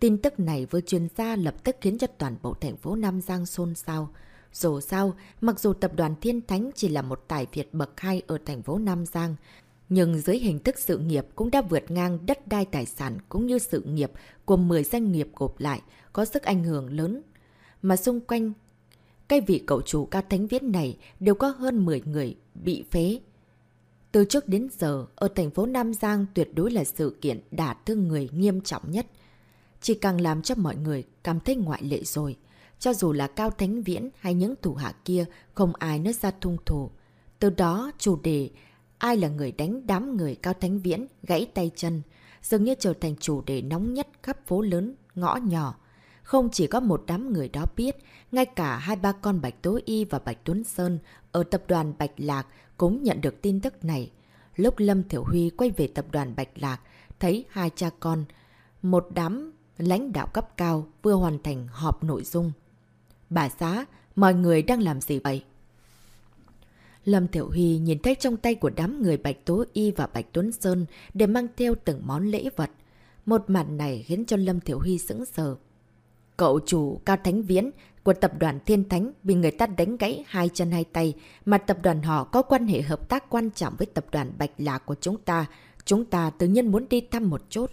Tin tức này vừa truyền ra lập tức khiến cho toàn bộ thành phố Nam Giang xôn xao. Dù sao, mặc dù tập đoàn Thiên Thánh chỉ là một tài Việt bậc hai ở thành phố Nam Giang, nhưng dưới hình thức sự nghiệp cũng đã vượt ngang đất đai tài sản cũng như sự nghiệp của 10 doanh nghiệp gộp lại, có sức ảnh hưởng lớn. Mà xung quanh cái vị cậu chủ ca thánh viết này đều có hơn 10 người bị phế. Từ trước đến giờ, ở thành phố Nam Giang tuyệt đối là sự kiện đả thương người nghiêm trọng nhất. Chỉ càng làm cho mọi người cảm thấy ngoại lệ rồi. Cho dù là Cao Thánh Viễn hay những thủ hạ kia, không ai nói ra thung thủ. Từ đó, chủ đề ai là người đánh đám người Cao Thánh Viễn gãy tay chân, dường như trở thành chủ đề nóng nhất khắp phố lớn, ngõ nhỏ. Không chỉ có một đám người đó biết, ngay cả hai ba con Bạch Tố Y và Bạch Tuấn Sơn ở tập đoàn Bạch Lạc cũng nhận được tin tức này. Lúc Lâm Thiểu Huy quay về tập đoàn Bạch Lạc, thấy hai cha con, một đám lãnh đạo cấp cao vừa hoàn thành họp nội dung. Bà xã, mọi người đang làm gì vậy? Lâm Thiểu Huy nhìn thấy trong tay của đám người Bạch Tố Y và Bạch Tuấn Sơn để mang theo từng món lễ vật. Một màn này khiến cho Lâm Thiểu Huy sững sờ. Cậu chủ Cao Thánh Viễn của tập đoàn Thiên Thánh bị người ta đánh gãy hai chân hai tay, mà tập đoàn họ có quan hệ hợp tác quan trọng với tập đoàn Bạch Lạc của chúng ta. Chúng ta tự nhiên muốn đi thăm một chút.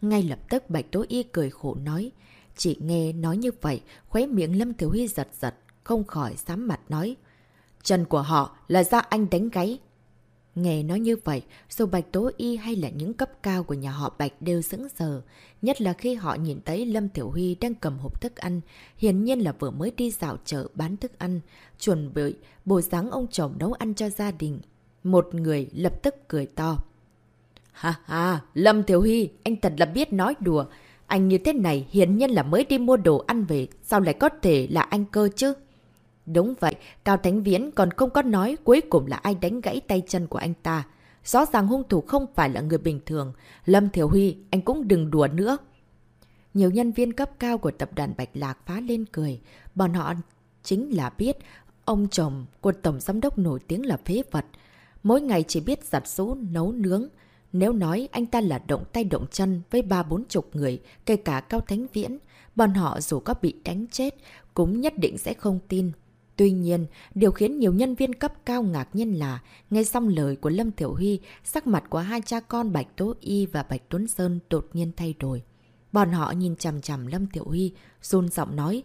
Ngay lập tức Bạch Tố Y cười khổ nói. Chỉ nghe nói như vậy, khóe miệng Lâm Thiếu Huy giật giật, không khỏi sám mặt nói. Chân của họ là do anh đánh gáy. Nghe nói như vậy, dù Bạch Tố Y hay là những cấp cao của nhà họ Bạch đều sững sờ. Nhất là khi họ nhìn thấy Lâm Tiểu Huy đang cầm hộp thức ăn, hiển nhiên là vừa mới đi dạo chợ bán thức ăn, chuẩn bị bồi dáng ông chồng nấu ăn cho gia đình. Một người lập tức cười to. Ha ha, Lâm thiếu Huy, anh thật là biết nói đùa. Anh như thế này hiển nhiên là mới đi mua đồ ăn về, sao lại có thể là anh cơ chứ? Đúng vậy, Cao Thánh Viễn còn không có nói cuối cùng là ai đánh gãy tay chân của anh ta. Rõ ràng hung thủ không phải là người bình thường. Lâm Thiểu Huy, anh cũng đừng đùa nữa. Nhiều nhân viên cấp cao của tập đoàn Bạch Lạc phá lên cười. Bọn họ chính là biết ông chồng của Tổng Giám đốc nổi tiếng là phế vật. Mỗi ngày chỉ biết giặt rũ, nấu nướng. Nếu nói anh ta là động tay động chân với ba bốn chục người, kể cả Cao Thánh Viễn, bọn họ dù có bị đánh chết, cũng nhất định sẽ không tin. Tuy nhiên, điều khiến nhiều nhân viên cấp cao ngạc nhiên là, nghe xong lời của Lâm Thiểu Huy, sắc mặt của hai cha con Bạch Tố Y và Bạch Tuấn Sơn đột nhiên thay đổi. Bọn họ nhìn chằm chằm Lâm Tiểu Huy, run giọng nói.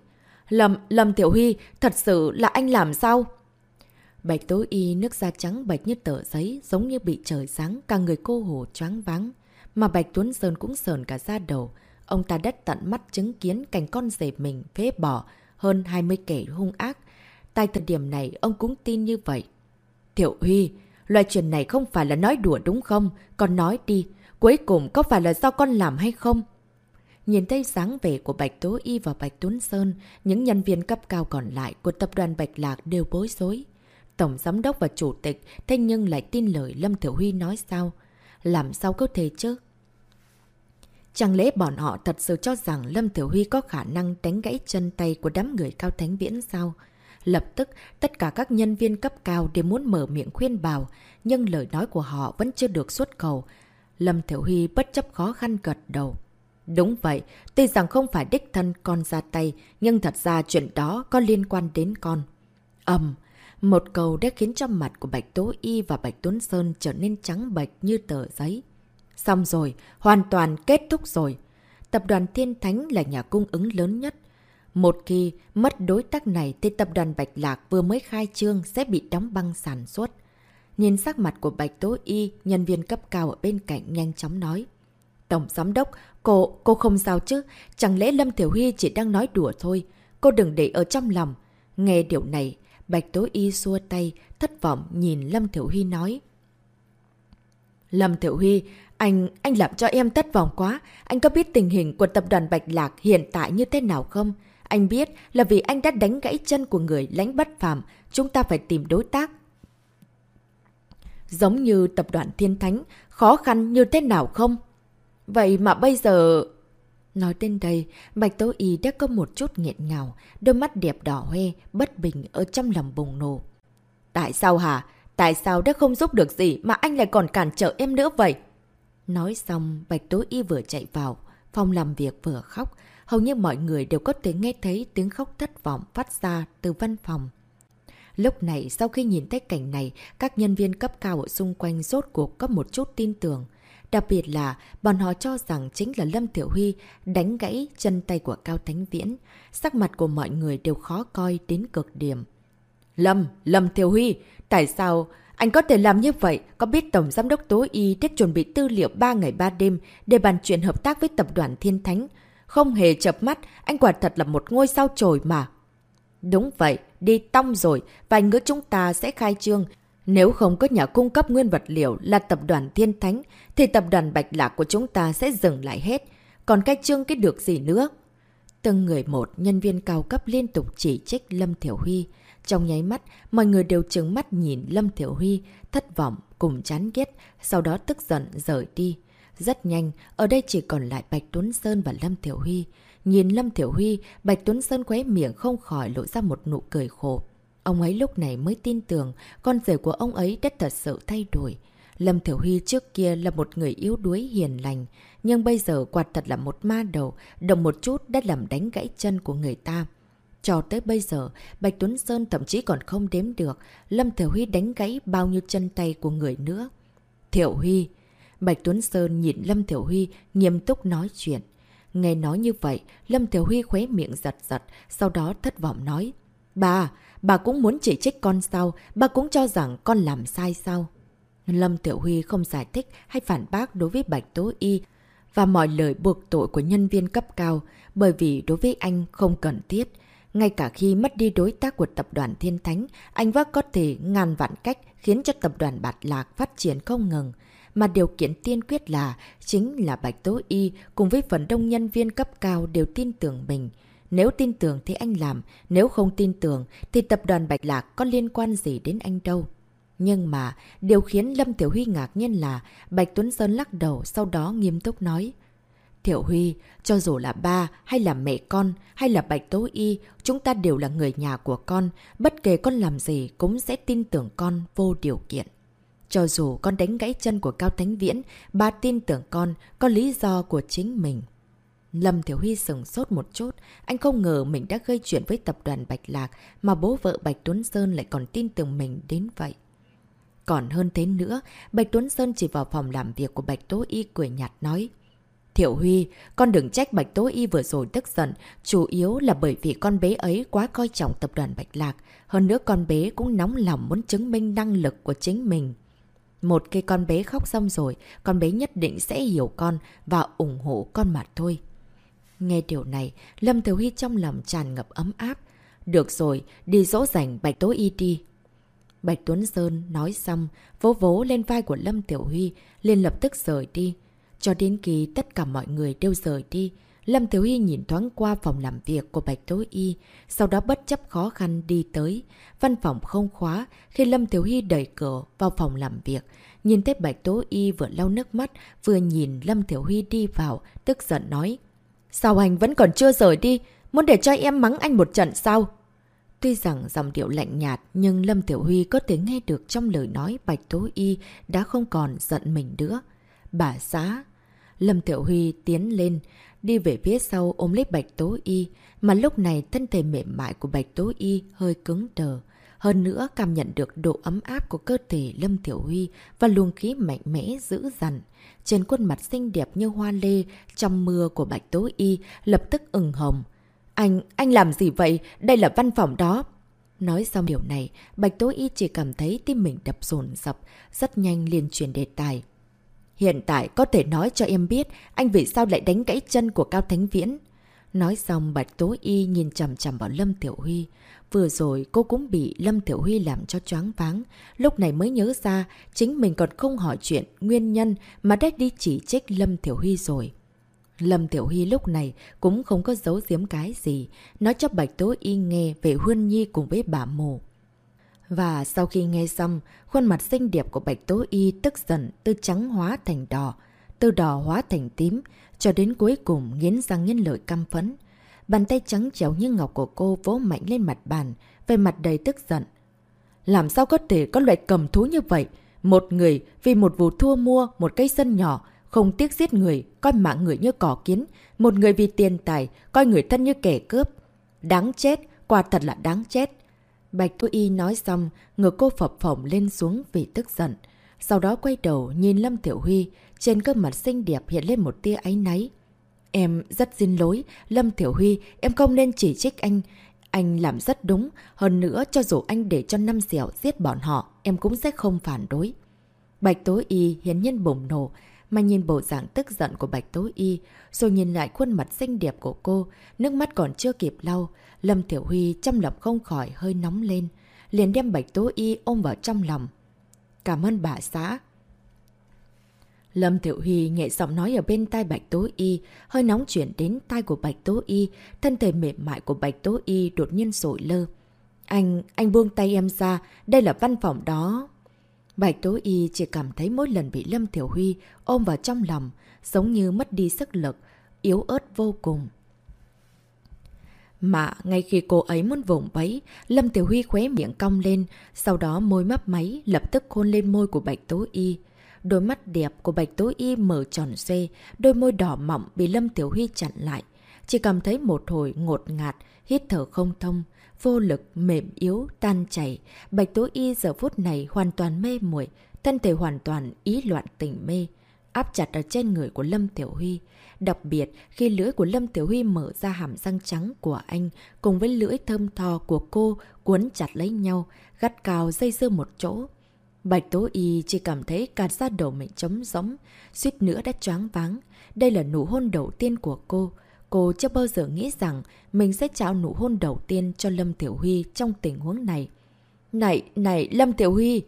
Lâm, Lâm Tiểu Huy, thật sự là anh làm sao? Bạch Tố Y nước da trắng bạch như tờ giấy, giống như bị trời sáng, cả người cô hồ choáng váng. Mà Bạch Tuấn Sơn cũng sờn cả da đầu. Ông ta đất tận mắt chứng kiến cảnh con rể mình phế bỏ hơn 20 kẻ hung ác, Tại thời điểm này, ông cũng tin như vậy. Thiệu Huy, loại chuyện này không phải là nói đùa đúng không? Con nói đi, cuối cùng có phải là do con làm hay không? Nhìn thấy dáng vẻ của Bạch Tố Y và Bạch Tuấn Sơn, những nhân viên cấp cao còn lại của tập đoàn Bạch Lạc đều bối rối. Tổng giám đốc và chủ tịch thế nhưng lại tin lời Lâm Thiểu Huy nói sao? Làm sao có thể chứ? Chẳng lẽ bọn họ thật sự cho rằng Lâm Thiểu Huy có khả năng đánh gãy chân tay của đám người cao thánh viễn sao? Lập tức, tất cả các nhân viên cấp cao đều muốn mở miệng khuyên bảo, nhưng lời nói của họ vẫn chưa được xuất khẩu. Lâm Thiểu Huy bất chấp khó khăn gật đầu. Đúng vậy, tuy rằng không phải đích thân con ra tay, nhưng thật ra chuyện đó có liên quan đến con. Ẩm, một câu đã khiến cho mặt của Bạch Tố Y và Bạch Tuấn Sơn trở nên trắng bạch như tờ giấy. Xong rồi, hoàn toàn kết thúc rồi. Tập đoàn Thiên Thánh là nhà cung ứng lớn nhất. Một khi mất đối tác này thì tập đoàn Bạch Lạc vừa mới khai trương sẽ bị đóng băng sản xuất. Nhìn sắc mặt của Bạch Tố Y, nhân viên cấp cao ở bên cạnh nhanh chóng nói. Tổng giám đốc, cô, cô không sao chứ? Chẳng lẽ Lâm Thiểu Huy chỉ đang nói đùa thôi? Cô đừng để ở trong lòng. Nghe điều này, Bạch Tố Y xua tay, thất vọng nhìn Lâm Thiểu Huy nói. Lâm Thiểu Huy, anh, anh làm cho em thất vọng quá. Anh có biết tình hình của tập đoàn Bạch Lạc hiện tại như thế nào không? Anh biết là vì anh đã đánh gãy chân của người lãnh bất phàm, chúng ta phải tìm đối tác. Giống như tập đoàn Thiên Thánh, khó khăn như thế nào không? Vậy mà bây giờ... Nói đến đây, Bạch Tố Y đã có một chút nghiện ngào, đôi mắt đẹp đỏ hoe, bất bình ở trong lòng bùng nổ. Tại sao hả? Tại sao đã không giúp được gì mà anh lại còn cản trở em nữa vậy? Nói xong, Bạch Tố Y vừa chạy vào, phòng làm việc vừa khóc. Hầu như mọi người đều có thể nghe thấy tiếng khóc thất vọng phát ra từ văn phòng. Lúc này, sau khi nhìn thấy cảnh này, các nhân viên cấp cao ở xung quanh rốt cuộc có một chút tin tưởng. Đặc biệt là, bọn họ cho rằng chính là Lâm Thiểu Huy đánh gãy chân tay của Cao Thánh Viễn. Sắc mặt của mọi người đều khó coi đến cực điểm. Lâm, Lâm Thiểu Huy, tại sao anh có thể làm như vậy? Có biết Tổng Giám đốc Tố Y đã chuẩn bị tư liệu 3 ngày 3 đêm để bàn chuyện hợp tác với tập đoàn Thiên Thánh? Không hề chập mắt, anh quả thật là một ngôi sao trồi mà. Đúng vậy, đi tong rồi, vài ngữ chúng ta sẽ khai trương. Nếu không có nhà cung cấp nguyên vật liệu là tập đoàn Thiên Thánh, thì tập đoàn Bạch Lạc của chúng ta sẽ dừng lại hết. Còn cách trương cái được gì nữa? Từng người một, nhân viên cao cấp liên tục chỉ trích Lâm Thiểu Huy. Trong nháy mắt, mọi người đều trừng mắt nhìn Lâm Thiểu Huy, thất vọng, cùng chán ghét, sau đó tức giận rời đi. Rất nhanh, ở đây chỉ còn lại Bạch Tuấn Sơn và Lâm Thiểu Huy. Nhìn Lâm Thiểu Huy, Bạch Tuấn Sơn khóe miệng không khỏi lộ ra một nụ cười khổ. Ông ấy lúc này mới tin tưởng con rể của ông ấy đã thật sự thay đổi. Lâm Thiểu Huy trước kia là một người yếu đuối hiền lành, nhưng bây giờ quạt thật là một ma đầu, động một chút đã làm đánh gãy chân của người ta. Cho tới bây giờ, Bạch Tuấn Sơn thậm chí còn không đếm được Lâm Thiểu Huy đánh gãy bao nhiêu chân tay của người nữa. Thiểu Huy Bạch Tuấn Sơn nhìn Lâm Thiểu Huy nghiêm túc nói chuyện. Nghe nói như vậy, Lâm Thiểu Huy khuế miệng giật giật, sau đó thất vọng nói. Bà, bà cũng muốn chỉ trích con sao? Bà cũng cho rằng con làm sai sao? Lâm Tiểu Huy không giải thích hay phản bác đối với Bạch Tố Y và mọi lời buộc tội của nhân viên cấp cao, bởi vì đối với anh không cần thiết. Ngay cả khi mất đi đối tác của tập đoàn Thiên Thánh, anh vẫn có thể ngàn vạn cách khiến cho tập đoàn Bạt Lạc phát triển không ngừng. Mà điều kiện tiên quyết là chính là Bạch Tố Y cùng với phần đông nhân viên cấp cao đều tin tưởng mình. Nếu tin tưởng thì anh làm, nếu không tin tưởng thì tập đoàn Bạch Lạc có liên quan gì đến anh đâu. Nhưng mà, điều khiến Lâm Tiểu Huy ngạc nhiên là Bạch Tuấn Sơn lắc đầu sau đó nghiêm túc nói. Tiểu Huy, cho dù là ba hay là mẹ con hay là Bạch Tố Y, chúng ta đều là người nhà của con. Bất kể con làm gì cũng sẽ tin tưởng con vô điều kiện. Cho dù con đánh gãy chân của Cao Thánh Viễn, ba tin tưởng con có lý do của chính mình. Lâm Thiểu Huy sừng sốt một chút, anh không ngờ mình đã gây chuyện với tập đoàn Bạch Lạc mà bố vợ Bạch Tuấn Sơn lại còn tin tưởng mình đến vậy. Còn hơn thế nữa, Bạch Tuấn Sơn chỉ vào phòng làm việc của Bạch Tố Y cười nhạt nói. Thiệu Huy, con đừng trách Bạch Tố Y vừa rồi tức giận, chủ yếu là bởi vì con bé ấy quá coi trọng tập đoàn Bạch Lạc. Hơn nữa con bé cũng nóng lòng muốn chứng minh năng lực của chính mình. Một khi con bé khóc xong rồi, con bé nhất định sẽ hiểu con và ủng hộ con mà thôi. Nghe điều này, Lâm Thiếu Huy trong lòng tràn ngập ấm áp. Được rồi, đi dỗ dành Bạch Tố Y đi. Bạch Tuấn Sơn nói xong, vỗ vỗ lên vai của Lâm Tiểu Huy, liền lập tức rời đi. Cho đến khi tất cả mọi người đều rời đi, Lâm Tiểu Huy nhìn thoáng qua phòng làm việc của Bạch Tố Y, sau đó bất chấp khó khăn đi tới. Văn phòng không khóa, khi Lâm Tiểu Huy đẩy cửa vào phòng làm việc, nhìn thấy Bạch Tố Y vừa lau nước mắt, vừa nhìn Lâm Tiểu Huy đi vào, tức giận nói. Sao anh vẫn còn chưa rời đi? Muốn để cho em mắng anh một trận sao? Tuy rằng dòng điệu lạnh nhạt, nhưng Lâm Tiểu Huy có thể nghe được trong lời nói Bạch Tố Y đã không còn giận mình nữa. Bà xã. Lâm Tiểu Huy tiến lên, đi về phía sau ôm lấy Bạch Tố Y, mà lúc này thân thể mềm mại của Bạch Tố Y hơi cứng đờ. Hơn nữa cảm nhận được độ ấm áp của cơ thể Lâm Tiểu Huy và luồng khí mạnh mẽ dữ dằn. Trên khuôn mặt xinh đẹp như hoa lê trong mưa của Bạch Tố Y lập tức ửng hồng. Anh, anh làm gì vậy? Đây là văn phòng đó. Nói xong điều này, Bạch Tố Y chỉ cảm thấy tim mình đập rồn rập, rất nhanh liền chuyển đề tài. Hiện tại có thể nói cho em biết anh vì sao lại đánh gãy chân của Cao Thánh Viễn. Nói xong Bạch Tố Y nhìn chầm chầm vào Lâm Tiểu Huy. Vừa rồi cô cũng bị Lâm Tiểu Huy làm cho choáng váng. Lúc này mới nhớ ra chính mình còn không hỏi chuyện nguyên nhân mà đã đi chỉ trích Lâm Tiểu Huy rồi. Lâm Tiểu Huy lúc này cũng không có giấu giếm cái gì, nói cho Bạch Tố Y nghe về Huân Nhi cùng với bà mồ. Và sau khi nghe xong, khuôn mặt xinh đẹp của Bạch Tố Y tức giận từ trắng hóa thành đỏ, từ đỏ hóa thành tím, cho đến cuối cùng nghiến răng nghiến lợi căm phấn. Bàn tay trắng chéo như ngọc của cô vỗ mạnh lên mặt bàn, về mặt đầy tức giận. Làm sao có thể có loại cầm thú như vậy? Một người vì một vụ thua mua một cây sân nhỏ, không tiếc giết người, coi mạng người như cỏ kiến. Một người vì tiền tài, coi người thân như kẻ cướp. Đáng chết, quả thật là đáng chết. Bạch Thu Y nói xong, ngược cô phập phồng lên xuống vì tức giận. Sau đó quay đầu nhìn Lâm Tiểu Huy, trên gương mặt xinh đẹp hiện lên một tia áy náy. Em rất xin lỗi, Lâm Tiểu Huy, em không nên chỉ trích anh. Anh làm rất đúng, hơn nữa cho dù anh để cho năm dẻo giết bọn họ, em cũng sẽ không phản đối. Bạch Tố Y hiến nhân bùng nổ, mà nhìn bộ dạng tức giận của Bạch Tố Y, rồi nhìn lại khuôn mặt xinh đẹp của cô, nước mắt còn chưa kịp lau, Lâm Tiểu Huy chăm lập không khỏi hơi nóng lên, liền đem Bạch Tố Y ôm vào trong lòng. Cảm ơn bà xã. Lâm Tiểu Huy nhẹ giọng nói ở bên tai Bạch Tố Y, hơi nóng chuyển đến tai của Bạch Tố Y, thân thể mềm mại của Bạch Tố Y đột nhiên sổi lơ. Anh, anh buông tay em ra, đây là văn phòng đó. Bạch Tố Y chỉ cảm thấy mỗi lần bị Lâm Tiểu Huy ôm vào trong lòng, giống như mất đi sức lực, yếu ớt vô cùng. Mà ngay khi cô ấy muốn vùng bấy, Lâm Tiểu Huy khóe miệng cong lên, sau đó môi mấp máy lập tức hôn lên môi của Bạch Tố Y. Đôi mắt đẹp của Bạch Tố Y mở tròn xê, đôi môi đỏ mọng bị Lâm Tiểu Huy chặn lại. Chỉ cảm thấy một hồi ngột ngạt, hít thở không thông, vô lực, mềm yếu, tan chảy. Bạch Tố Y giờ phút này hoàn toàn mê muội thân thể hoàn toàn ý loạn tỉnh mê, áp chặt ở trên người của Lâm Tiểu Huy. Đặc biệt, khi lưỡi của Lâm Tiểu Huy mở ra hàm răng trắng của anh, cùng với lưỡi thơm thò của cô cuốn chặt lấy nhau, gắt cao dây dưa một chỗ. Bạch Tố Y chỉ cảm thấy cả da đầu mình trống rỗng, suýt nữa đã choáng váng. Đây là nụ hôn đầu tiên của cô. Cô chưa bao giờ nghĩ rằng mình sẽ trao nụ hôn đầu tiên cho Lâm Tiểu Huy trong tình huống này. Này, này, Lâm Tiểu Huy!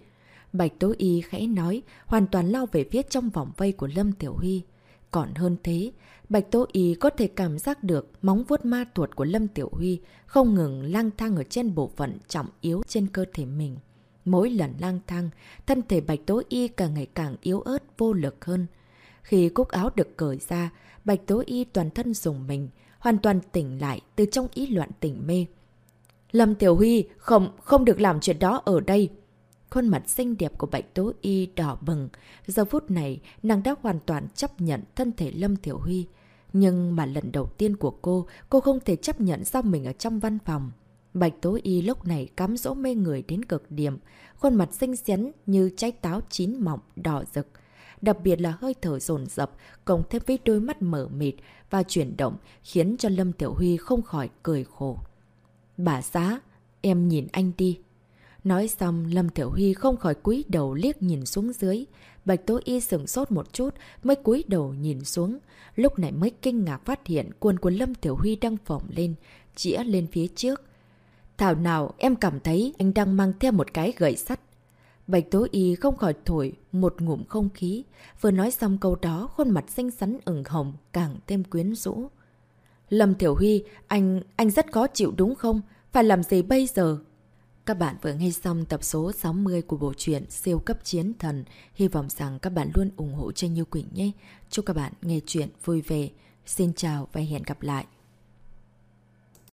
Bạch Tố Y khẽ nói, hoàn toàn lao về phía trong vòng vây của Lâm Tiểu Huy. Còn hơn thế, Bạch Tố Y có thể cảm giác được móng vuốt ma tuột của Lâm Tiểu Huy không ngừng lang thang ở trên bộ phận trọng yếu trên cơ thể mình. Mỗi lần lang thang, thân thể Bạch Tố Y càng ngày càng yếu ớt vô lực hơn. Khi cúc áo được cởi ra, Bạch Tố Y toàn thân dùng mình, hoàn toàn tỉnh lại từ trong ý loạn tỉnh mê. Lâm Tiểu Huy, không, không được làm chuyện đó ở đây. Khuôn mặt xinh đẹp của Bạch Tố Y đỏ bừng. Giờ phút này, nàng đã hoàn toàn chấp nhận thân thể Lâm Tiểu Huy. Nhưng mà lần đầu tiên của cô, cô không thể chấp nhận sao mình ở trong văn phòng. Bạch Tố Y lúc này cắm dỗ mê người đến cực điểm, khuôn mặt xinh xắn như trái táo chín mọng, đỏ rực. Đặc biệt là hơi thở dồn dập, cộng thêm với đôi mắt mở mịt và chuyển động, khiến cho Lâm Tiểu Huy không khỏi cười khổ. Bà xã, em nhìn anh đi. Nói xong, Lâm Tiểu Huy không khỏi cúi đầu liếc nhìn xuống dưới. Bạch Tố Y sửng sốt một chút, mới cúi đầu nhìn xuống. Lúc này mới kinh ngạc phát hiện quần của Lâm Tiểu Huy đang phỏng lên, chĩa lên phía trước. Thảo nào em cảm thấy anh đang mang theo một cái gậy sắt. Bạch Tố Y không khỏi thổi một ngụm không khí. Vừa nói xong câu đó, khuôn mặt xinh xắn ửng hồng, càng thêm quyến rũ. Lâm Tiểu Huy, anh, anh rất khó chịu đúng không? Phải làm gì bây giờ? Các bạn vừa nghe xong tập số 60 của bộ truyện Siêu cấp chiến thần. Hy vọng rằng các bạn luôn ủng hộ cho Như Quỳnh nhé. Chúc các bạn nghe chuyện vui vẻ. Xin chào và hẹn gặp lại.